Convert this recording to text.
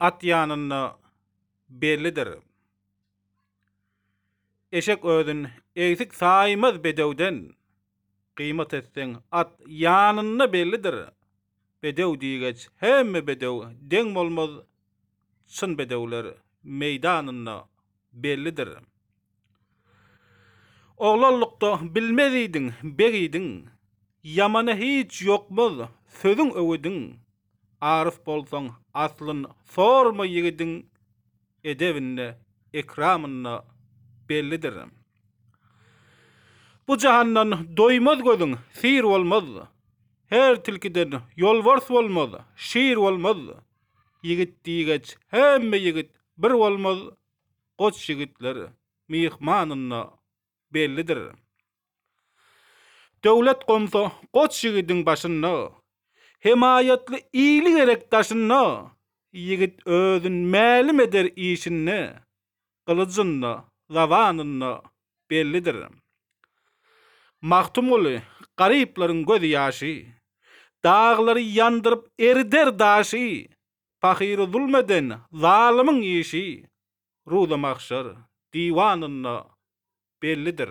At ýanynda bellidir. Eşek özün egsik saýmaz bedewden. Gyýmat etseň at ýanynda bellidir. Bedew diýgeç hemme bedew deň bolmaz, çyn bedewler meýdanynda bellidir. Oglanlykda bilmez idiň, beg idiň, Ýamana hiç ýokmaz sözüň öwüdiň, Arif bolsaň aslyn sorma ýigidiň, Edebinde, ekramynda bellidir. Bu jahandan doýmaz gözüň, syr bolmaz, Her tilkiden ýolbars bolmaz, şir bolmaz, Ýigit diýgeç hemme ýigit bir bolmaz, goç ýigitler myhmanynda bellidir. Döwlet gonsa goç ýigidiň başynda, Hemaýatly ili gerek daşynda, Ýigit özün mälim eder işinde, Gylyjynda, zabanynda bellidir. Magtymguly garyplaryň gözýaşy, Daglary ýandyryp erider daşy, Pakyry zulm eden zalymyň işi Ruza Mahşer diwanynda bellidir.